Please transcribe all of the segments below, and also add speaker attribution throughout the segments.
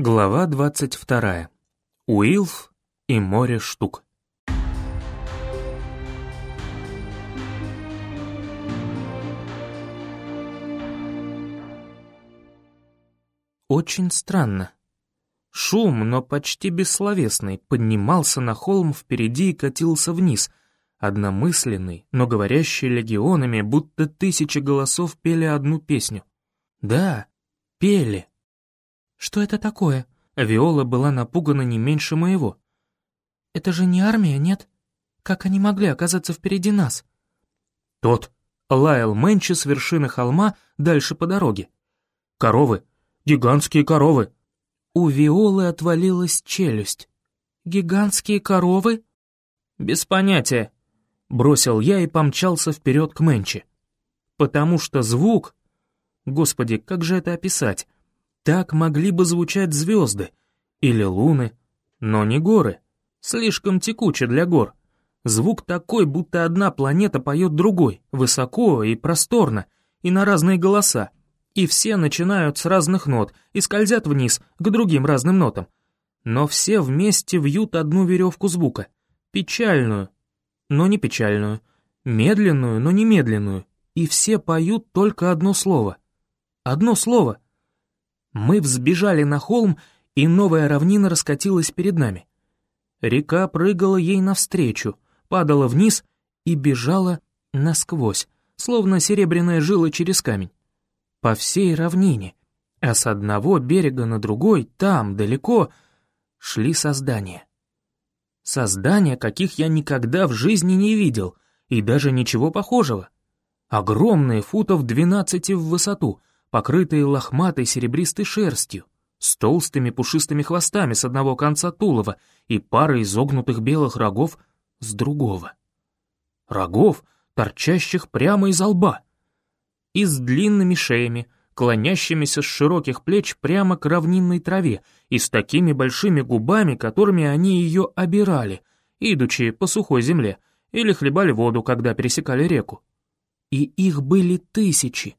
Speaker 1: Глава 22. Уилф и море штук. Очень странно. Шум, но почти бессловесный, поднимался на холм впереди и катился вниз, одномысленный, но говорящий легионами, будто тысячи голосов пели одну песню. Да, пели.
Speaker 2: «Что это такое?»
Speaker 1: Виола была напугана не меньше моего.
Speaker 2: «Это же не армия, нет? Как они могли оказаться впереди нас?»
Speaker 1: «Тот», — лаял Мэнчи с вершины холма дальше по дороге. «Коровы! Гигантские коровы!»
Speaker 2: У Виолы отвалилась челюсть. «Гигантские коровы?»
Speaker 1: «Без понятия», — бросил я и помчался вперед к Мэнчи. «Потому что звук...» Господи, как же это описать? Так могли бы звучать звезды или луны, но не горы. Слишком текуче для гор. Звук такой, будто одна планета поет другой, высоко и просторно, и на разные голоса. И все начинают с разных нот и скользят вниз к другим разным нотам. Но все вместе вьют одну веревку звука. Печальную, но не печальную. Медленную, но не медленную. И все поют только одно слово. Одно слово — мы взбежали на холм, и новая равнина раскатилась перед нами. Река прыгала ей навстречу, падала вниз и бежала насквозь, словно серебряная жила через камень. По всей равнине, а с одного берега на другой, там, далеко, шли создания. Создания, каких я никогда в жизни не видел, и даже ничего похожего. Огромные футов двенадцати в высоту, покрытые лохматой серебристой шерстью, с толстыми пушистыми хвостами с одного конца тулова и парой изогнутых белых рогов с другого. Рогов, торчащих прямо из лба. И с длинными шеями, клонящимися с широких плеч прямо к равнинной траве, и с такими большими губами, которыми они ее обирали, идучи по сухой земле, или хлебали воду, когда пересекали реку. И их были тысячи,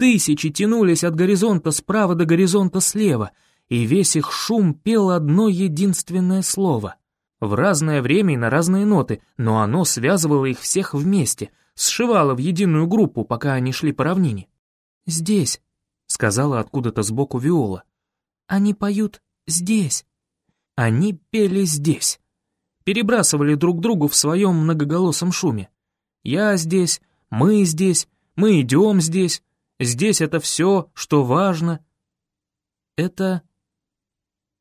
Speaker 1: Тысячи тянулись от горизонта справа до горизонта слева, и весь их шум пел одно единственное слово. В разное время и на разные ноты, но оно связывало их всех вместе, сшивало в единую группу, пока они шли по равнине.
Speaker 2: «Здесь», — сказала откуда-то сбоку Виола. «Они поют здесь».
Speaker 1: Они пели здесь. Перебрасывали друг другу в своем многоголосом шуме. «Я здесь», «Мы здесь», «Мы идем здесь», Здесь это все, что важно. Это...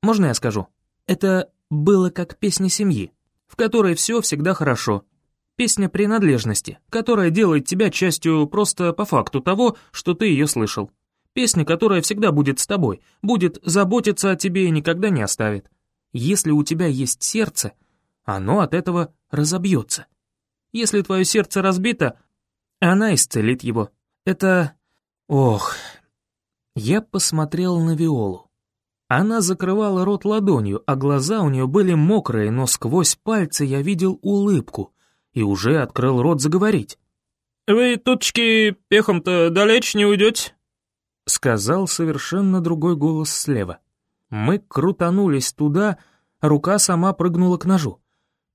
Speaker 1: Можно я скажу? Это было как песня семьи, в которой все всегда хорошо. Песня принадлежности, которая делает тебя частью просто по факту того, что ты ее слышал. Песня, которая всегда будет с тобой, будет заботиться о тебе и никогда не оставит. Если у тебя есть сердце, оно от этого разобьется. Если твое сердце разбито, она исцелит его. Это Ох, я посмотрел на Виолу. Она закрывала рот ладонью, а глаза у нее были мокрые, но сквозь пальцы я видел улыбку и уже открыл рот заговорить.
Speaker 3: «Вы, тутчки, пехом-то далеч не уйдете?»
Speaker 1: Сказал совершенно другой голос слева. Мы крутанулись туда, рука сама прыгнула к ножу.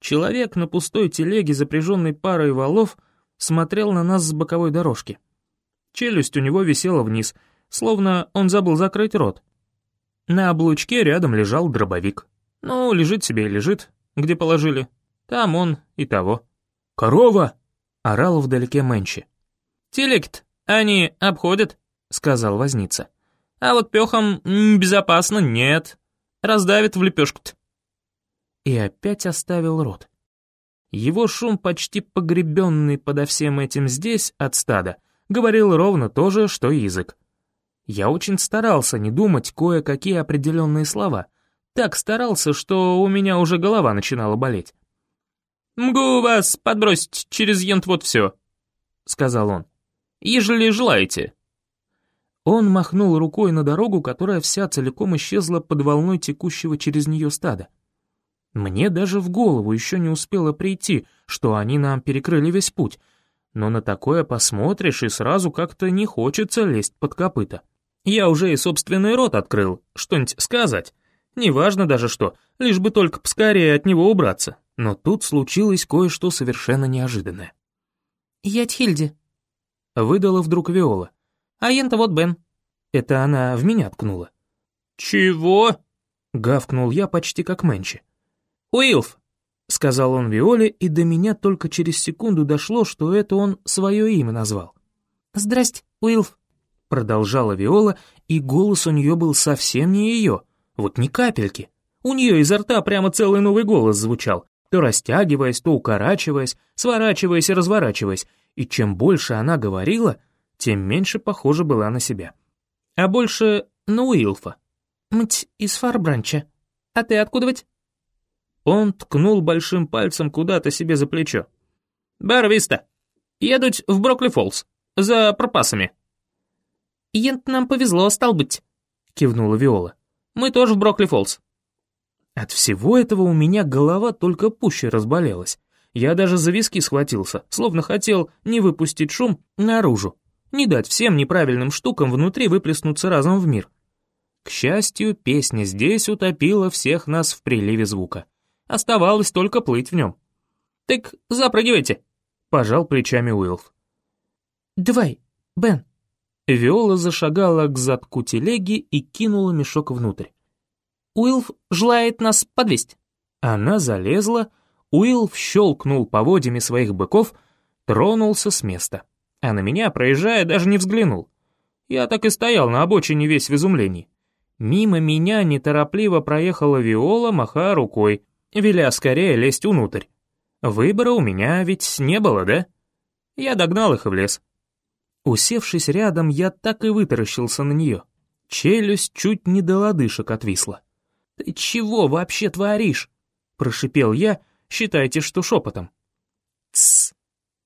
Speaker 1: Человек на пустой телеге, запряженной парой валов, смотрел на нас с боковой дорожки. Челюсть у него висела вниз, словно он забыл закрыть рот. На облучке рядом лежал дробовик. Ну, лежит себе и лежит, где положили. Там он и того. «Корова!» — орал вдалеке Мэнчи.
Speaker 3: «Телект, они обходят», — сказал возница. «А вот пехом безопасно нет. Раздавит в лепешку-то».
Speaker 1: И опять оставил рот. Его шум, почти погребенный подо всем этим здесь от стада, говорил ровно то же, что и язык. Я очень старался не думать кое-какие определенные слова. Так старался, что у меня уже голова начинала болеть.
Speaker 3: «Мгу вас подбросить через ент вот все», — сказал он. «Ежели желаете».
Speaker 1: Он махнул рукой на дорогу, которая вся целиком исчезла под волной текущего через нее стада. Мне даже в голову еще не успело прийти, что они нам перекрыли весь путь — но на такое посмотришь, и сразу как-то не хочется лезть под копыта.
Speaker 3: Я уже и собственный рот открыл, что-нибудь сказать. Неважно даже что, лишь бы только поскорее от него убраться. Но тут случилось кое-что совершенно неожиданное.
Speaker 2: «Я Тхильди», —
Speaker 3: выдала вдруг Виола.
Speaker 2: «А ента вот Бен».
Speaker 3: Это она в меня ткнула. «Чего?» — гавкнул я почти как Мэнчи. «Уилф», — сказал он Виоле, и до меня только через секунду дошло, что это он свое имя назвал.
Speaker 2: «Здрасте, Уилф», —
Speaker 3: продолжала Виола, и голос у нее был совсем не ее, вот ни капельки. У нее изо рта прямо целый новый голос звучал, то растягиваясь, то укорачиваясь, сворачиваясь и разворачиваясь, и чем больше она говорила, тем меньше похожа была на себя. А больше на Уилфа.
Speaker 2: «Мть, из Фарбранча. А ты откуда ведь?»
Speaker 3: Он ткнул большим пальцем куда-то себе за плечо. «Барвиста, едуть в Брокли-Фоллс, за пропасами».
Speaker 2: «Ент нам повезло, стал быть», — кивнула Виола.
Speaker 3: «Мы тоже в Брокли-Фоллс». От всего этого у меня голова только пуще разболелась. Я даже за виски схватился, словно хотел не выпустить шум наружу, не дать всем неправильным штукам внутри выплеснуться разом в мир. К счастью, песня здесь утопила всех нас в приливе звука. Оставалось только плыть в нем. «Так запрыгивайте», — пожал плечами Уилф.
Speaker 2: «Давай, Бен».
Speaker 3: Виола зашагала к задку телеги и кинула мешок внутрь.
Speaker 2: Уилф желает нас подвести.
Speaker 3: Она залезла, Уилф щелкнул поводьями своих быков, тронулся с места. А на меня, проезжая, даже не взглянул. Я так и стоял на обочине весь в изумлении. Мимо меня неторопливо проехала Виола, махая рукой, веля скорее лезть внутрь. Выбора у меня ведь не было, да? Я догнал их и влез. Усевшись рядом, я так и вытаращился на нее. Челюсть чуть не до лодыжек отвисла. «Ты чего вообще творишь?» — прошипел я, считайте, что шепотом. «Тссс!»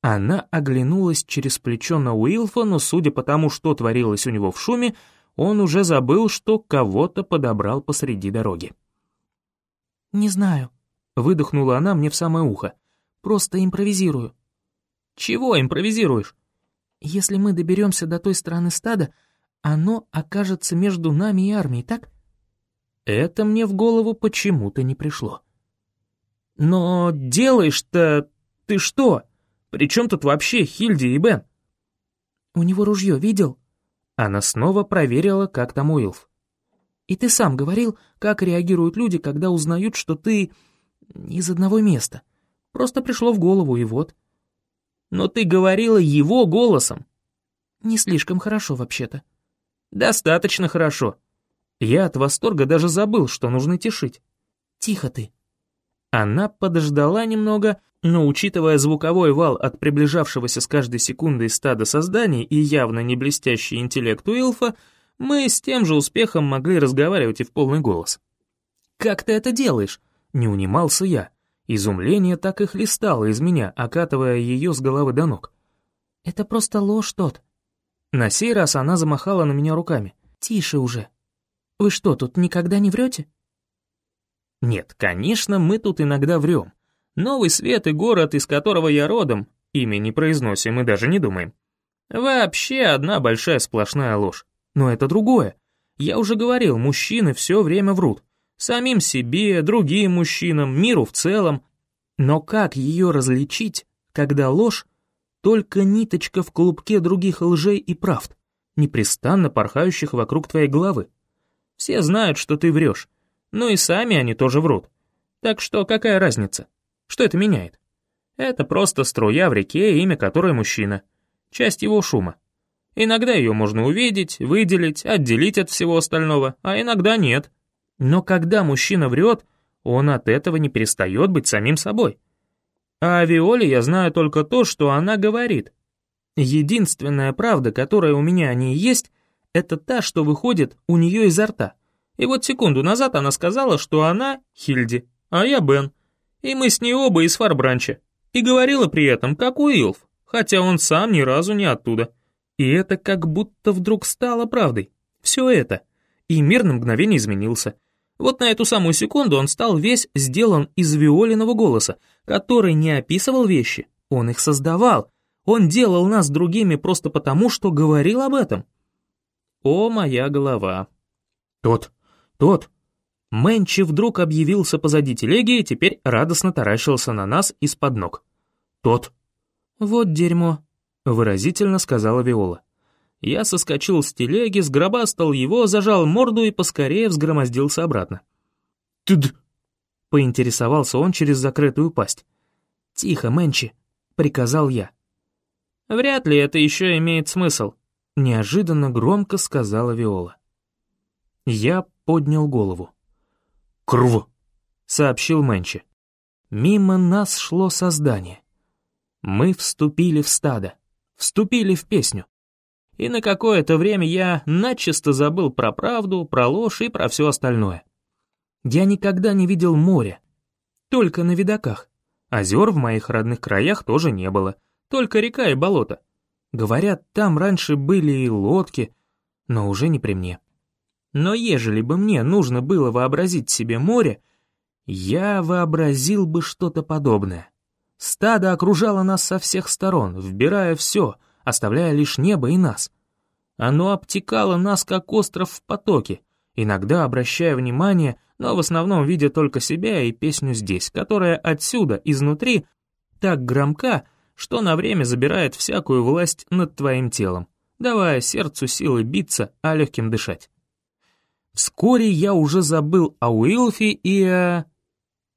Speaker 3: Она оглянулась через плечо на Уилфа, но судя по тому, что творилось у него в шуме, он уже забыл, что кого-то подобрал посреди дороги.
Speaker 2: «Не знаю», — выдохнула она мне в самое ухо. «Просто импровизирую».
Speaker 3: «Чего импровизируешь?»
Speaker 2: «Если мы доберемся до той стороны стада, оно окажется между нами и армией, так?»
Speaker 3: Это мне в голову почему-то не пришло. «Но делаешь-то ты что? При чем тут вообще Хильди и Бен?»
Speaker 2: «У него ружье, видел?»
Speaker 3: Она снова проверила, как там Уилф.
Speaker 2: «И ты сам говорил, как реагируют люди, когда узнают, что ты из одного места. Просто пришло в голову, и вот».
Speaker 3: «Но ты говорила его голосом».
Speaker 2: «Не слишком хорошо, вообще-то».
Speaker 3: «Достаточно хорошо», я от восторга даже забыл, что нужно тишить.
Speaker 2: «Тихо ты».
Speaker 3: Она подождала немного, но, учитывая звуковой вал от приближавшегося с каждой секундой стада созданий и явно не блестящий интеллект Уилфа, мы с тем же успехом могли разговаривать и в полный голос. «Как ты это делаешь?» — не унимался я. Изумление так и хлестало из меня, окатывая ее с головы до ног.
Speaker 2: «Это просто ложь тот».
Speaker 3: На сей раз она замахала на меня руками.
Speaker 2: «Тише уже». Вы что, тут никогда не врете?
Speaker 3: Нет, конечно, мы тут иногда врем. Новый свет и город, из которого я родом, имя не произносим и даже не думаем. Вообще одна большая сплошная ложь. Но это другое. Я уже говорил, мужчины все время врут. Самим себе, другим мужчинам, миру в целом. Но как ее различить, когда ложь — только ниточка в клубке других лжей и правд, непрестанно порхающих вокруг твоей головы? Все знают, что ты врешь. Ну и сами они тоже врут. Так что какая разница? Что это меняет? Это просто струя в реке, имя которой мужчина. Часть его шума. Иногда ее можно увидеть, выделить, отделить от всего остального, а иногда нет. Но когда мужчина врет, он от этого не перестает быть самим собой. А о Виоле я знаю только то, что она говорит. Единственная правда, которая у меня о ней есть, это та, что выходит у нее изо рта. И вот секунду назад она сказала, что она Хильди, а я Бен. И мы с ней оба из Фарбранча. И говорила при этом, как Уилф, хотя он сам ни разу не оттуда. И это как будто вдруг стало правдой. Все это. И мир на мгновение изменился. Вот на эту самую секунду он стал весь сделан из виолиного голоса, который не описывал вещи, он их создавал. Он делал нас другими просто потому, что говорил об этом. О, моя голова.
Speaker 1: Тот, тот. Мэнчи вдруг объявился позади телеги и теперь радостно таращился на нас из-под ног. Тот.
Speaker 2: Вот дерьмо, выразительно сказала Виола.
Speaker 3: Я соскочил с телеги, сгробастал его, зажал морду и поскорее взгромоздился обратно.
Speaker 1: «Тыд!»
Speaker 2: — поинтересовался он через закрытую пасть. «Тихо, Мэнчи», — приказал я.
Speaker 3: «Вряд ли это еще имеет смысл», —
Speaker 2: неожиданно громко сказала Виола. Я поднял голову.
Speaker 1: «Крв!»
Speaker 2: — сообщил Мэнчи. Мимо нас шло создание. Мы вступили в стадо, вступили в песню.
Speaker 3: И на какое-то время я начисто забыл про правду, про ложь и про все остальное.
Speaker 2: Я никогда не видел моря, только на видоках. Озер в моих родных краях тоже не было, только река и болото. Говорят, там раньше были и лодки, но уже не при мне. Но ежели бы мне нужно было вообразить себе море, я вообразил бы что-то подобное. Стадо окружало нас со всех сторон, вбирая все, оставляя лишь небо и нас. Оно обтекало нас, как остров в потоке, иногда обращая внимание, но в основном видя только себя и песню здесь, которая отсюда, изнутри, так громка, что на время забирает всякую власть над твоим телом, давая сердцу силы биться, а легким дышать. Вскоре я уже забыл о Уилфи и о...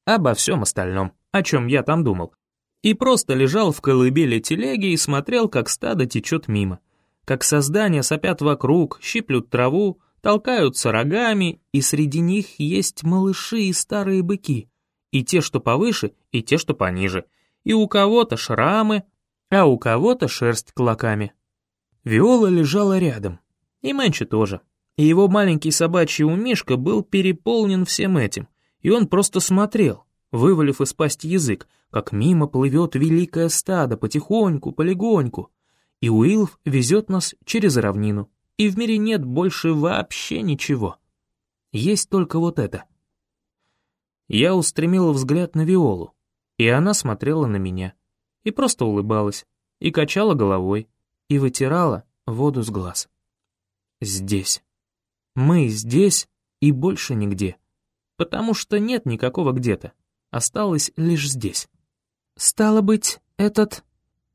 Speaker 2: обо всем остальном, о чем я там думал и просто лежал в колыбели телеги и смотрел, как стадо течет мимо, как создания сопят вокруг, щиплют траву, толкаются рогами, и среди них есть малыши и старые быки, и те, что повыше, и те, что пониже, и у кого-то шрамы, а у кого-то шерсть клоками. Виола лежала рядом, и Мэнчи тоже, и его маленький собачий умишка был переполнен всем этим, и он просто смотрел, вывалив из пасти язык, как мимо плывет великое стадо потихоньку, полегоньку, и Уилф везет нас через равнину, и в мире нет больше вообще ничего. Есть только вот это. Я устремила взгляд на Виолу, и она смотрела на меня, и просто улыбалась, и качала головой, и вытирала воду с глаз. Здесь. Мы здесь и больше нигде, потому что нет никакого где-то осталось лишь здесь. «Стало быть, этот...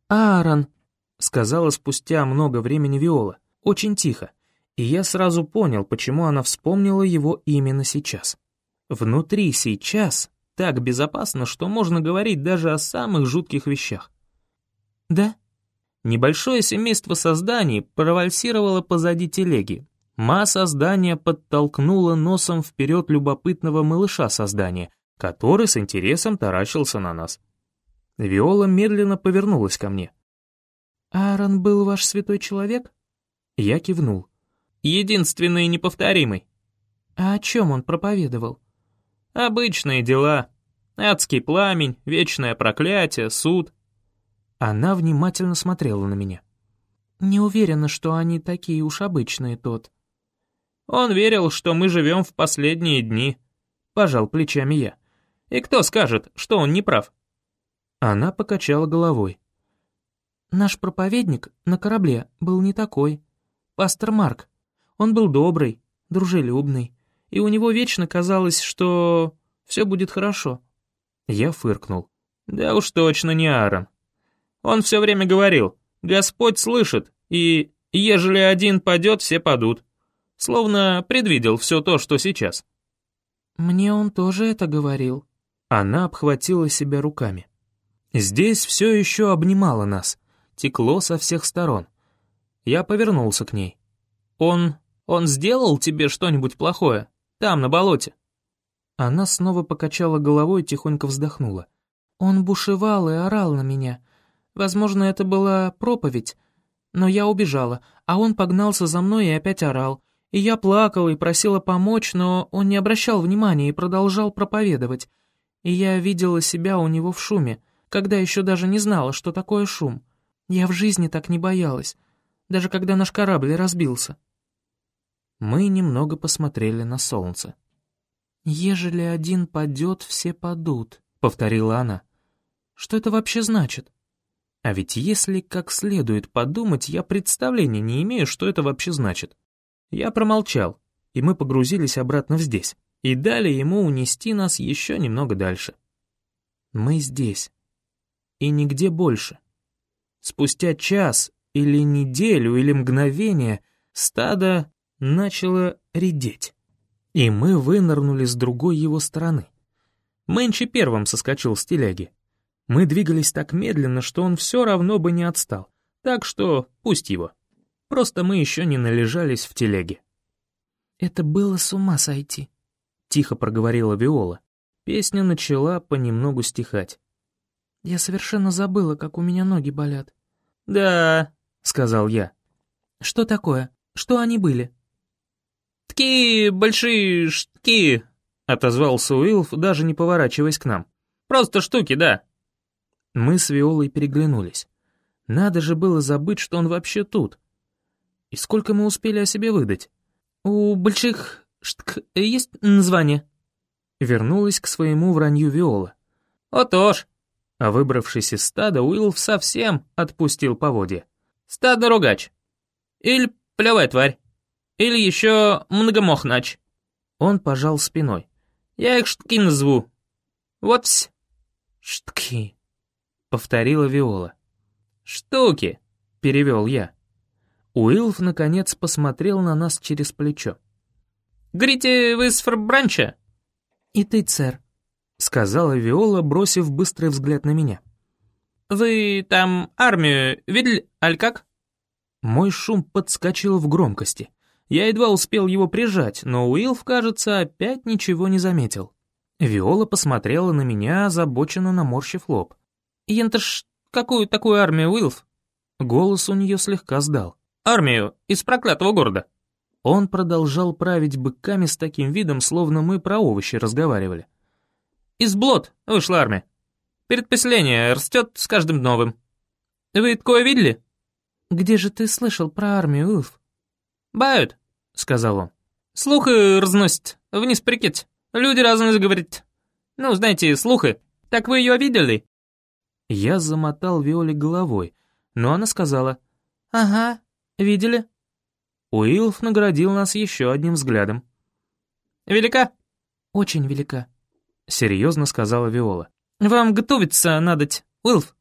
Speaker 2: Аарон», — сказала спустя много времени Виола, очень тихо, и я сразу понял, почему она вспомнила его именно сейчас. Внутри сейчас так безопасно, что можно говорить даже о самых жутких вещах. «Да?» Небольшое семейство созданий провальсировало позади телеги. Ма создания подтолкнула носом вперед любопытного малыша создания, который с интересом таращился на нас. Виола медленно повернулась ко мне. «Аарон был ваш святой человек?» Я кивнул.
Speaker 3: «Единственный и неповторимый».
Speaker 2: «А о чем он проповедовал?»
Speaker 3: «Обычные дела. Адский пламень, вечное проклятие, суд».
Speaker 2: Она внимательно смотрела на меня. «Не уверена, что они такие уж обычные, тот».
Speaker 3: «Он верил, что мы живем в последние дни», — пожал плечами я. И кто скажет, что он не прав?»
Speaker 2: Она покачала головой. «Наш проповедник на корабле был не такой. Пастор Марк. Он был добрый, дружелюбный, и у него вечно казалось, что все будет хорошо». Я фыркнул.
Speaker 3: «Да уж точно не Аарон. Он все время говорил, Господь слышит, и ежели один падет, все падут. Словно предвидел все то, что сейчас».
Speaker 2: «Мне он тоже это говорил», она обхватила себя руками. Здесь все еще обнимало нас, текло со всех сторон. Я повернулся к ней.
Speaker 3: «Он... он сделал тебе что-нибудь плохое? Там, на болоте?»
Speaker 2: Она снова покачала головой и тихонько вздохнула. «Он бушевал и орал на меня. Возможно, это была проповедь, но я убежала, а он погнался за мной и опять орал. И я плакала и просила помочь, но он не обращал внимания и продолжал проповедовать и я видела себя у него в шуме, когда еще даже не знала, что такое шум. Я в жизни так не боялась, даже когда наш корабль разбился. Мы немного посмотрели на солнце. «Ежели один падет, все падут», — повторила она. «Что это вообще значит?» А ведь если как следует подумать, я представления не имею, что это вообще значит.
Speaker 1: Я промолчал, и мы погрузились обратно в здесь, и дали ему унести нас еще немного дальше. Мы здесь. И нигде больше. Спустя час или неделю или мгновение стадо начало редеть. И мы вынырнули с другой его стороны. Мэнчи первым соскочил с теляги. Мы двигались так медленно, что он все равно бы не отстал. Так что пусть его. Просто мы еще не належались в телеге.
Speaker 2: «Это было с ума сойти», — тихо проговорила Виола.
Speaker 1: Песня начала понемногу стихать.
Speaker 2: «Я совершенно забыла, как у меня ноги болят».
Speaker 1: «Да», — сказал я.
Speaker 2: «Что такое? Что они были?»
Speaker 1: «Такие большие штуки», — отозвался Уилф, даже не поворачиваясь к нам. «Просто штуки, да». Мы с Виолой переглянулись. Надо же было забыть, что он вообще тут. И сколько мы успели о себе выдать?
Speaker 2: «У больших штк есть название?»
Speaker 1: Вернулась к своему вранью Виола. «Отож!» А выбравшись из стада, Уилф совсем отпустил поводья. «Стадо-ругач! Или плевая тварь! Или еще многомохнач!» Он пожал спиной. «Я их штки назову. Вот всь!» «Штки!» — повторила Виола. «Штуки!» — перевел я. Уилф, наконец, посмотрел на нас через плечо. «Говорите, вы с Фрбранча?»
Speaker 2: «И ты, сэр», —
Speaker 1: сказала Виола, бросив быстрый взгляд на меня.
Speaker 3: «Вы там армию видели, аль как?»
Speaker 1: Мой шум подскочил в громкости. Я едва успел его прижать, но Уилф, кажется, опять ничего не заметил. Виола посмотрела на меня, озабоченно наморщив лоб.
Speaker 3: «Енташ, какую такую армию, Уилф?»
Speaker 1: Голос у нее слегка сдал.
Speaker 3: «Армию из проклятого города».
Speaker 1: Он продолжал править быками с таким видом, словно мы про овощи разговаривали.
Speaker 3: «Из блот вышла армия. Перед растет с каждым новым. Вы такое видели?»
Speaker 2: «Где же ты слышал про армию, Уилф?»
Speaker 3: «Бают», — сказал он. «Слухи разносят, вниз прикид. Люди разные говорят. Ну, знаете, слухи. Так вы ее видели?»
Speaker 1: Я замотал Виоле головой, но она сказала
Speaker 2: «Ага, видели?»
Speaker 1: Уилф наградил нас еще одним взглядом.
Speaker 3: «Велика?»
Speaker 2: «Очень велика», —
Speaker 1: серьезно сказала Виола.
Speaker 3: «Вам готовиться надоть, Уилф.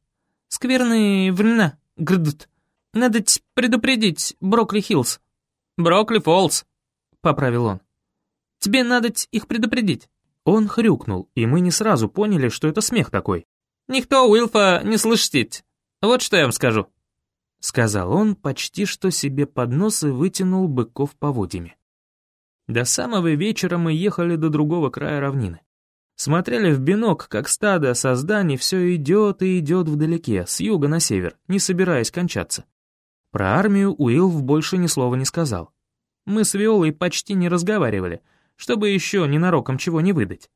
Speaker 3: Скверные времена грядут. Надоть предупредить Брокли Хиллз». «Брокли Фоллс», — поправил он. «Тебе надоть их предупредить».
Speaker 1: Он хрюкнул, и мы не сразу поняли, что это смех такой.
Speaker 3: «Никто Уилфа не слышит. Вот что я вам скажу», —
Speaker 1: сказал он почти что себе под нос и вытянул быков поводьями. До самого вечера мы ехали до другого края равнины. Смотрели в бинок, как стадо созданий все идет и идет вдалеке, с юга на север, не собираясь кончаться. Про армию Уилф больше ни слова не сказал. Мы с Виолой почти не разговаривали, чтобы еще ненароком чего не выдать.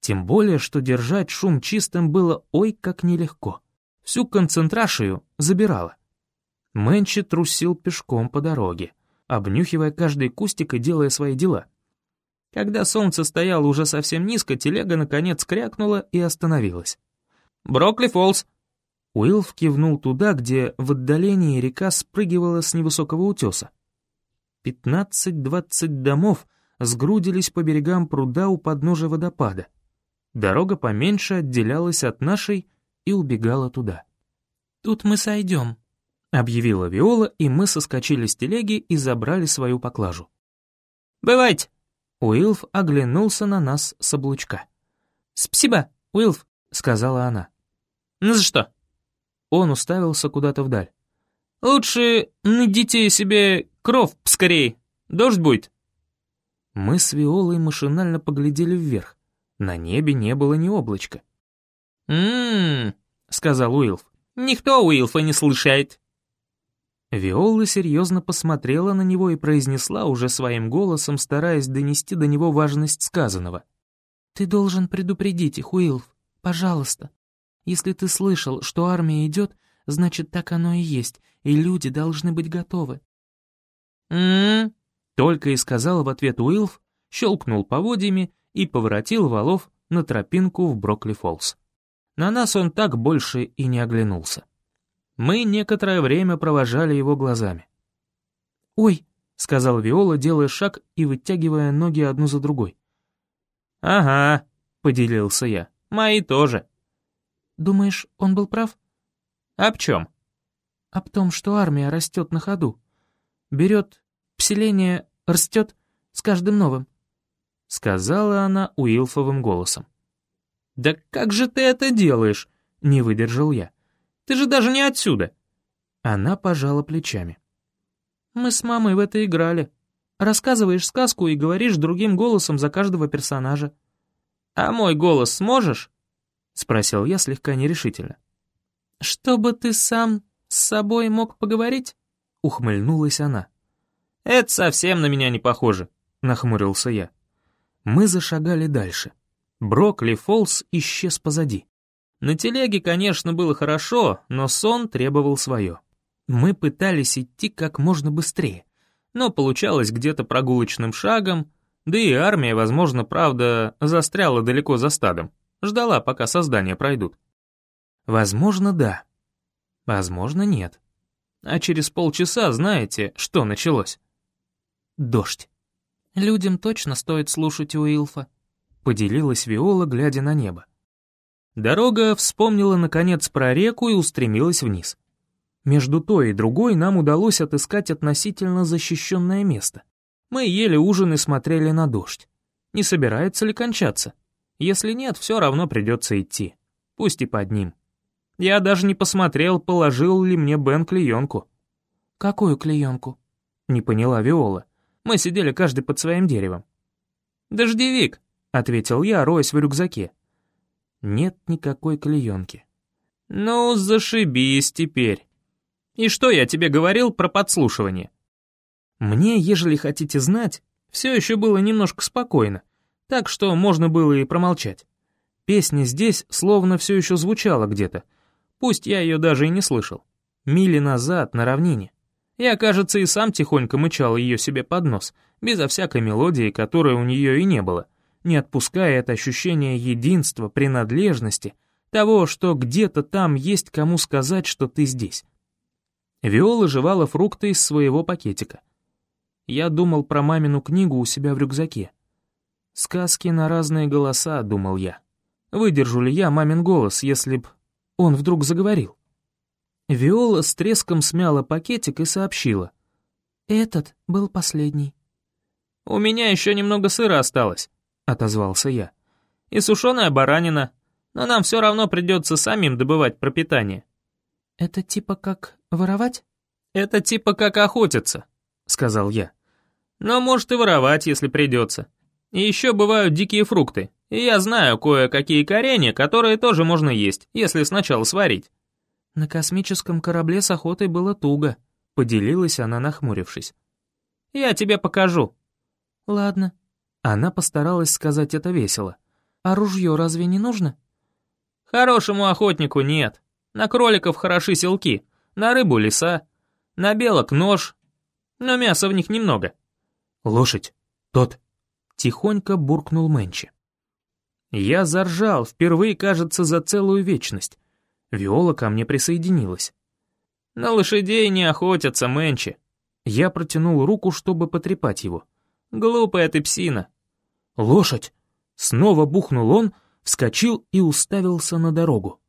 Speaker 1: Тем более, что держать шум чистым было ой как нелегко. Всю концентрацию забирало. Мэнчи трусил пешком по дороге, обнюхивая каждый кустик и делая свои дела. Когда солнце стояло уже совсем низко, телега наконец крякнула и остановилась.
Speaker 3: «Брокли Фоллс!»
Speaker 1: Уилф кивнул туда, где в отдалении река спрыгивала с невысокого утеса. Пятнадцать-двадцать домов сгрудились по берегам пруда у подножия водопада. Дорога поменьше отделялась от нашей и убегала туда.
Speaker 2: «Тут мы сойдем», —
Speaker 1: объявила Виола, и мы соскочили с телеги и забрали свою поклажу.
Speaker 3: «Бывайте!»
Speaker 1: Уилф оглянулся на нас с облучка.
Speaker 3: «Спасибо, Уилф», —
Speaker 1: сказала она.
Speaker 3: «Ну за что?»
Speaker 1: Он уставился куда-то вдаль.
Speaker 3: «Лучше найдите себе кров поскорей, дождь будет».
Speaker 1: Мы с Виолой машинально поглядели вверх. На небе не было ни облачка.
Speaker 3: «М-м-м»,
Speaker 1: сказал Уилф.
Speaker 3: «Никто Уилфа не слышает».
Speaker 1: Виола серьезно посмотрела на него и произнесла уже своим голосом, стараясь донести до него важность сказанного.
Speaker 2: «Ты должен предупредить их, Уилф, пожалуйста. Если ты слышал, что армия идет, значит, так оно и есть, и люди должны быть готовы».
Speaker 3: «М-м-м»,
Speaker 1: только и сказал в ответ Уилф, щелкнул поводьями и поворотил валов на тропинку в Брокли-Фоллс. На нас он так больше и не оглянулся. Мы некоторое время провожали его глазами.
Speaker 2: «Ой!» — сказал Виола, делая шаг и вытягивая ноги одну за другой.
Speaker 3: «Ага», — поделился я, — «мои тоже».
Speaker 2: «Думаешь, он был прав?»
Speaker 3: «Об чем?»
Speaker 2: «Об том, что армия растет на ходу. Берет, поселение растет с каждым новым», — сказала она уилфовым голосом.
Speaker 3: «Да как же ты это делаешь?» — не выдержал я. «Ты же даже не отсюда».
Speaker 2: Она пожала плечами. «Мы с мамой в это играли. Рассказываешь сказку и говоришь другим голосом за каждого персонажа».
Speaker 3: «А мой голос сможешь?»
Speaker 2: — спросил я слегка нерешительно. «Чтобы ты сам с собой мог поговорить?» — ухмыльнулась она.
Speaker 3: «Это совсем на меня не похоже», — нахмурился я.
Speaker 2: Мы зашагали дальше. Брокли Фолс исчез позади.
Speaker 3: На телеге, конечно, было хорошо, но сон требовал свое.
Speaker 2: Мы пытались идти как можно быстрее,
Speaker 3: но получалось где-то прогулочным шагом, да и армия, возможно, правда, застряла далеко за стадом, ждала, пока создания пройдут.
Speaker 2: Возможно, да. Возможно, нет.
Speaker 3: А через полчаса знаете, что началось?
Speaker 2: Дождь. Людям точно стоит слушать Уилфа, поделилась Виола, глядя на небо.
Speaker 3: Дорога вспомнила, наконец, про реку и устремилась вниз.
Speaker 2: Между той и другой нам удалось отыскать относительно защищенное место. Мы ели ужин и смотрели на дождь. Не собирается ли кончаться? Если нет, все равно придется идти. Пусть и под ним. Я даже не посмотрел, положил ли мне Бен клеенку. «Какую клеенку?» — не поняла Виола. Мы сидели каждый под своим деревом.
Speaker 3: «Дождевик», — ответил я, роясь в рюкзаке.
Speaker 2: Нет никакой клеенки.
Speaker 3: «Ну, зашибись теперь. И что я тебе говорил про подслушивание?»
Speaker 2: Мне, ежели хотите знать, все еще было немножко спокойно, так что можно было и промолчать. Песня здесь словно все еще звучала где-то, пусть я ее даже и не слышал. Мили назад, на равнине. Я, кажется, и сам тихонько мычал ее себе под нос, безо всякой мелодии, которой у нее и не было, не отпуская это ощущение единства, принадлежности, того, что где-то там есть кому сказать, что ты здесь. Виола жевала фрукты из своего пакетика. Я думал про мамину книгу у себя в рюкзаке. «Сказки на разные голоса», — думал я. Выдержу ли я мамин голос, если б он вдруг заговорил? Виола с треском смяла пакетик и сообщила. «Этот был последний».
Speaker 3: «У меня еще немного сыра осталось», — отозвался я. «И сушеная баранина, но нам все равно придется самим добывать пропитание».
Speaker 2: «Это типа как воровать?»
Speaker 3: «Это типа как охотиться», — сказал я. «Но может и воровать, если придется. И еще бывают дикие фрукты, и я знаю кое-какие коренья, которые тоже можно есть, если сначала сварить».
Speaker 2: «На космическом корабле с охотой было туго», — поделилась она, нахмурившись.
Speaker 3: «Я тебе покажу».
Speaker 2: «Ладно». Она постаралась сказать это весело. «А ружье разве не нужно?»
Speaker 3: «Хорошему охотнику нет. На кроликов хороши селки, на рыбу леса, на белок нож, но мяса в них немного».
Speaker 2: «Лошадь, тот», — тихонько буркнул Мэнчи. Я заржал, впервые, кажется, за целую вечность. Виола ко мне присоединилась.
Speaker 3: «На лошадей не охотятся, Мэнчи».
Speaker 2: Я протянул руку, чтобы потрепать его.
Speaker 3: «Глупая ты псина».
Speaker 2: «Лошадь!» Снова бухнул он, вскочил и уставился на дорогу.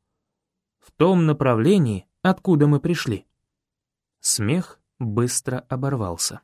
Speaker 2: В том направлении, откуда мы пришли. Смех быстро оборвался.